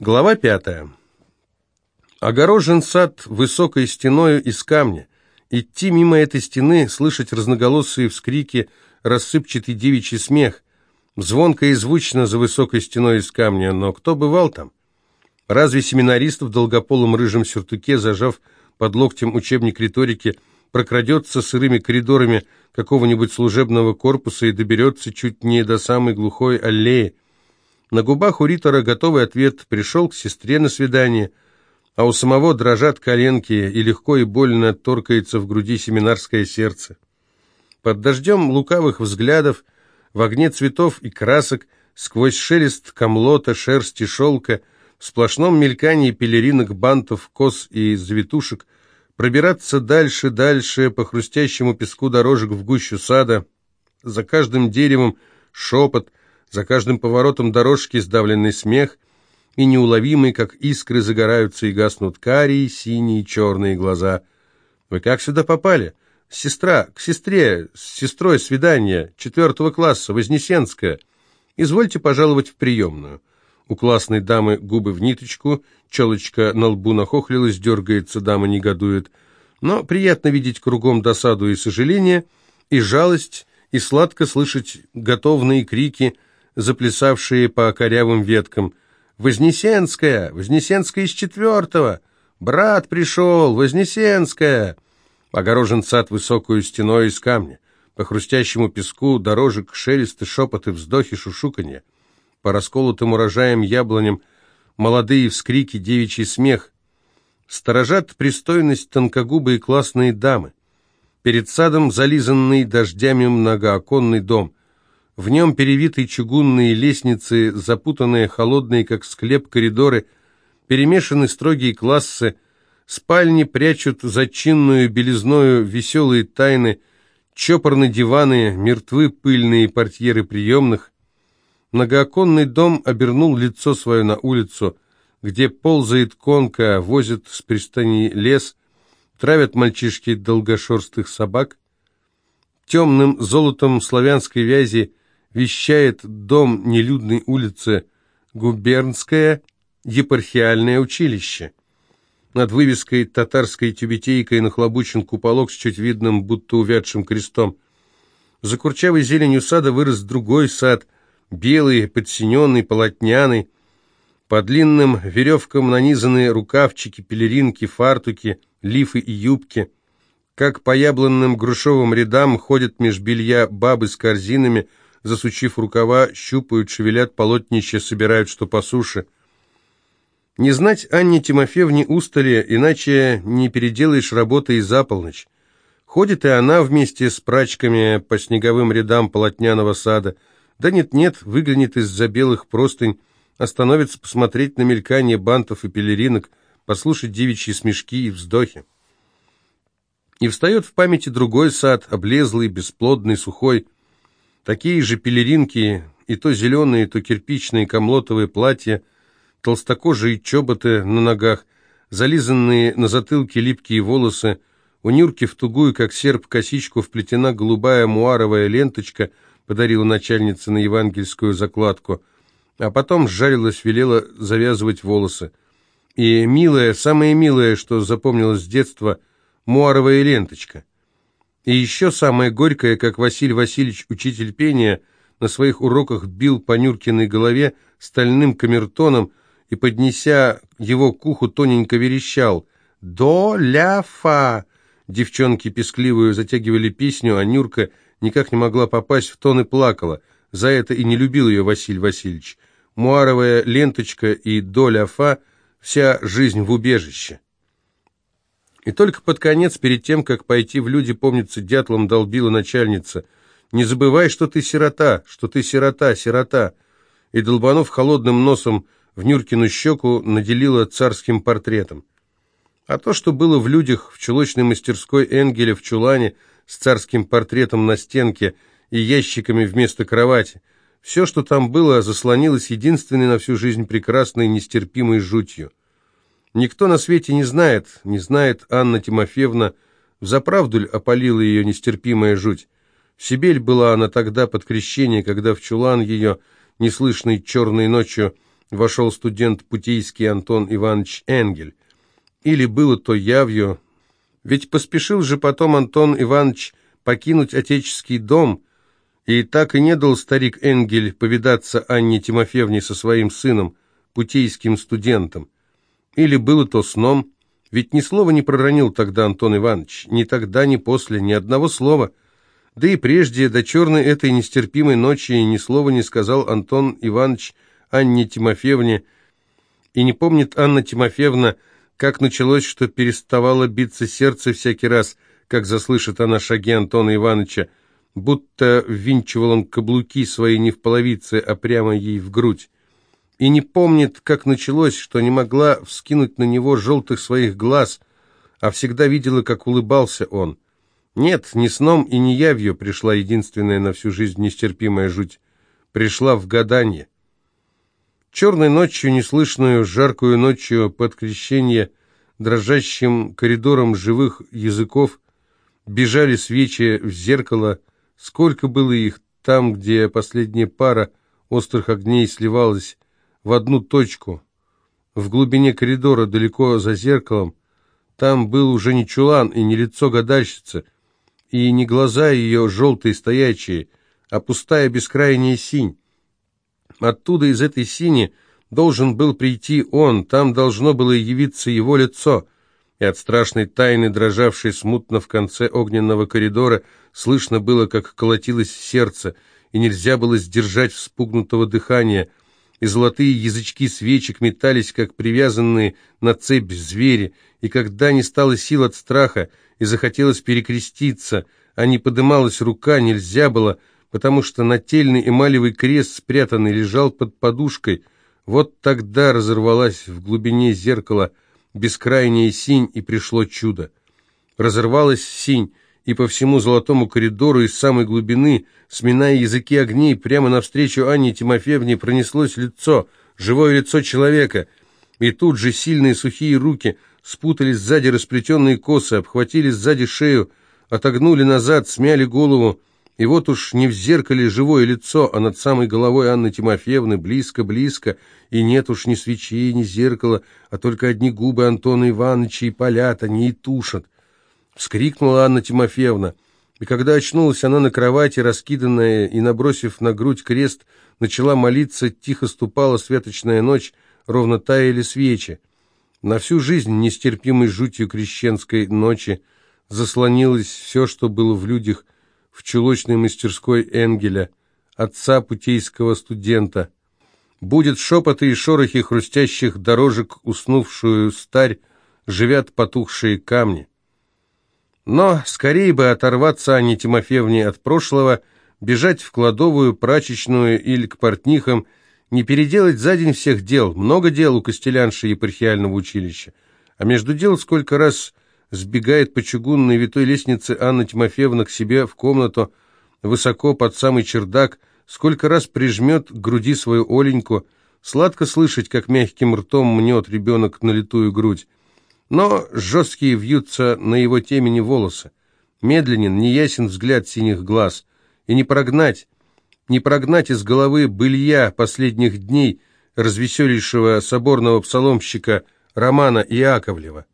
Глава пятая. Огорожен сад высокой стеною из камня. Идти мимо этой стены, слышать разноголосые вскрики, рассыпчатый девичий смех. Звонко и звучно за высокой стеной из камня, но кто бывал там? Разве семинарист в долгополом рыжем сюртуке, зажав под локтем учебник риторики, прокрадется сырыми коридорами какого-нибудь служебного корпуса и доберется чуть не до самой глухой аллеи? На губах у Ритора готовый ответ пришел к сестре на свидание, а у самого дрожат коленки и легко и больно торкается в груди семинарское сердце. Под дождем лукавых взглядов, в огне цветов и красок, сквозь шелест камлота, шерсти, шелка, в сплошном мелькании пелеринок, бантов, кос и завитушек, пробираться дальше, дальше по хрустящему песку дорожек в гущу сада, за каждым деревом шепот, за каждым поворотом дорожки сдавленный смех, и неуловимый, как искры, загораются и гаснут карие, синие, черные глаза. «Вы как сюда попали?» Сестра, к сестре, с сестрой свидание, четвертого класса, Вознесенская. Извольте пожаловать в приемную. У классной дамы губы в ниточку, челочка на лбу нахохлилась, дергается, дама негодует. Но приятно видеть кругом досаду и сожаление, и жалость, и сладко слышать готовные крики, заплясавшие по корявым веткам. «Вознесенская! Вознесенская из четвертого! Брат пришел! Вознесенская!» Огорожен сад высокую стеной из камня. По хрустящему песку дорожек шелесты, шепоты, вздохи, шушуканье. По расколотым урожаем яблоням молодые вскрики, девичий смех. Сторожат пристойность тонкогубые классные дамы. Перед садом зализанный дождями многооконный дом. В нем перевитые чугунные лестницы, запутанные, холодные, как склеп, коридоры, перемешаны строгие классы, Спальни прячут за чинную белизною веселые тайны, чопорные диваны, мертвы пыльные портьеры приемных. Многооконный дом обернул лицо свое на улицу, где ползает конка, возят с пристани лес, травят мальчишки долгошерстых собак. Темным золотом славянской вязи вещает дом нелюдной улицы губернское епархиальное училище. Над вывеской татарской тюбетейкой нахлобучен куполок с чуть видным, будто увядшим крестом. За курчавой зеленью сада вырос другой сад, белый, подсиненный, полотняный. По длинным веревкам нанизаны рукавчики, пелеринки, фартуки, лифы и юбки. Как по яблонным грушевым рядам ходят меж белья бабы с корзинами, засучив рукава, щупают, шевелят полотнища, собирают что по суше — не знать Анне Тимофеевне устали, иначе не переделаешь работы и за полночь. Ходит и она вместе с прачками по снеговым рядам полотняного сада. Да нет-нет, выглянет из-за белых простынь, остановится посмотреть на мелькание бантов и пелеринок, послушать девичьи смешки и вздохи. И встает в памяти другой сад, облезлый, бесплодный, сухой. Такие же пелеринки, и то зеленые, то кирпичные комлотовые платья — толстокожие чоботы на ногах, зализанные на затылке липкие волосы, у Нюрки в тугую, как серп, косичку вплетена голубая муаровая ленточка, подарила начальница на евангельскую закладку, а потом сжарилась, велела завязывать волосы. И милая, самое милое, что запомнилось с детства, муаровая ленточка. И еще самое горькое, как Василий Васильевич, учитель пения, на своих уроках бил по Нюркиной голове стальным камертоном, и, поднеся его к уху, тоненько верещал «До, ля, фа!». Девчонки пескливую затягивали песню, а Нюрка никак не могла попасть в тон и плакала. За это и не любил ее Василий Васильевич. Муаровая ленточка и до, ля, фа — вся жизнь в убежище. И только под конец, перед тем, как пойти в люди, помнится, дятлом долбила начальница. «Не забывай, что ты сирота, что ты сирота, сирота!» И, долбанув холодным носом в Нюркину щеку наделила царским портретом. А то, что было в людях в чулочной мастерской Энгеля в чулане с царским портретом на стенке и ящиками вместо кровати, все, что там было, заслонилось единственной на всю жизнь прекрасной нестерпимой жутью. Никто на свете не знает, не знает Анна Тимофеевна, взаправду ли опалила ее нестерпимая жуть. Сибель была она тогда под крещение, когда в чулан ее, неслышной черной ночью, вошел студент путейский Антон Иванович Энгель. Или было то явью, ведь поспешил же потом Антон Иванович покинуть отеческий дом, и так и не дал старик Энгель повидаться Анне Тимофеевне со своим сыном, путейским студентом. Или было то сном, ведь ни слова не проронил тогда Антон Иванович, ни тогда, ни после, ни одного слова. Да и прежде, до черной этой нестерпимой ночи, ни слова не сказал Антон Иванович Анне Тимофеевне, и не помнит Анна Тимофеевна, как началось, что переставало биться сердце всякий раз, как заслышит она шаги Антона Ивановича, будто ввинчивал он каблуки свои не в половице, а прямо ей в грудь. И не помнит, как началось, что не могла вскинуть на него желтых своих глаз, а всегда видела, как улыбался он. Нет, ни сном и ни явью пришла единственная на всю жизнь нестерпимая жуть. Пришла в гадание. Черной ночью, неслышную, жаркую ночью под крещение, дрожащим коридором живых языков, бежали свечи в зеркало, сколько было их там, где последняя пара острых огней сливалась в одну точку, в глубине коридора, далеко за зеркалом, там был уже не чулан и не лицо гадальщицы, и не глаза ее желтые стоячие, а пустая бескрайняя синь. Оттуда, из этой сини, должен был прийти он, там должно было явиться его лицо, и от страшной тайны, дрожавшей смутно в конце огненного коридора, слышно было, как колотилось сердце, и нельзя было сдержать вспугнутого дыхания, и золотые язычки свечек метались, как привязанные на цепь звери, и когда не стало сил от страха, и захотелось перекреститься, а не подымалась рука, нельзя было, потому что нательный эмалевый крест, спрятанный, лежал под подушкой. Вот тогда разорвалась в глубине зеркала бескрайняя синь, и пришло чудо. Разорвалась синь, и по всему золотому коридору из самой глубины, сминая языки огней, прямо навстречу Анне Тимофеевне пронеслось лицо, живое лицо человека, и тут же сильные сухие руки спутались сзади расплетенные косы, обхватили сзади шею, отогнули назад, смяли голову, и вот уж не в зеркале живое лицо, а над самой головой Анны Тимофеевны, близко-близко, и нет уж ни свечей, ни зеркала, а только одни губы Антона Ивановича и палят, они и тушат. Вскрикнула Анна Тимофеевна, и когда очнулась она на кровати, раскиданная и набросив на грудь крест, начала молиться, тихо ступала светочная ночь, ровно таяли свечи. На всю жизнь нестерпимой жутью крещенской ночи заслонилось все, что было в людях, в чулочной мастерской Энгеля, отца путейского студента. Будет шепоты и шорохи хрустящих дорожек, уснувшую старь, живят потухшие камни. Но скорее бы оторваться Анне Тимофеевне от прошлого, бежать в кладовую, прачечную или к портнихам, не переделать за день всех дел, много дел у костелянши епархиального училища. А между дел сколько раз сбегает по чугунной витой лестнице Анна Тимофеевна к себе в комнату, высоко под самый чердак, сколько раз прижмет к груди свою Оленьку, сладко слышать, как мягким ртом мнет ребенок на литую грудь. Но жесткие вьются на его темени волосы. Медленен, неясен взгляд синих глаз. И не прогнать, не прогнать из головы былья последних дней развеселейшего соборного псаломщика Романа Иаковлева.